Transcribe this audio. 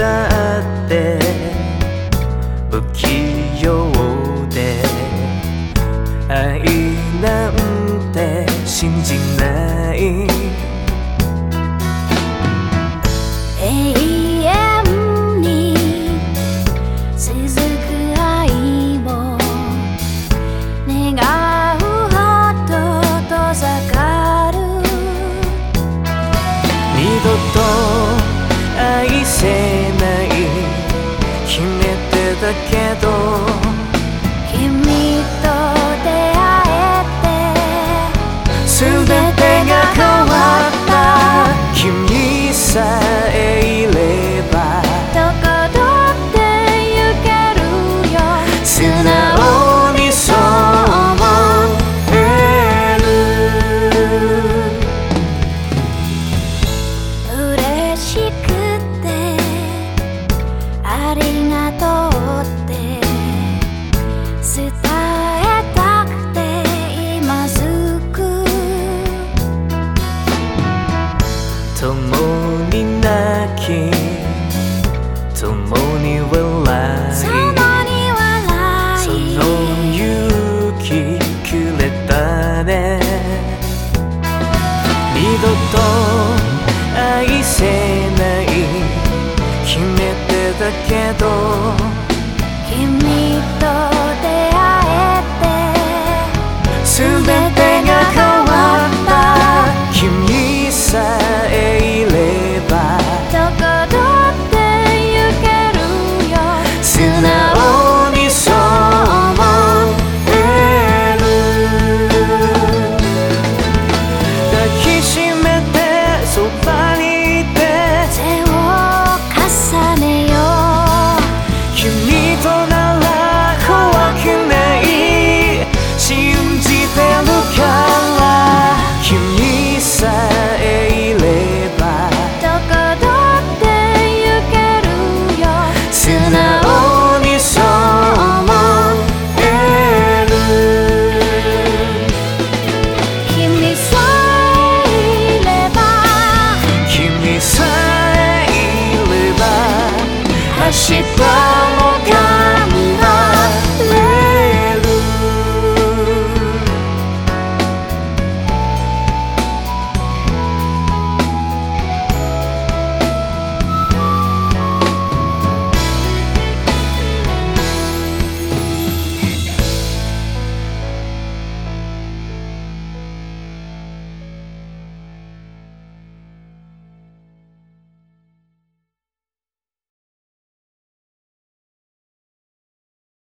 だって不器用で愛なんて信じない。永遠に続く愛を願うほど遠ざかる。二度と愛せ共に泣き共に笑い。その勇気くれたね。二度と愛せない。決めてたけど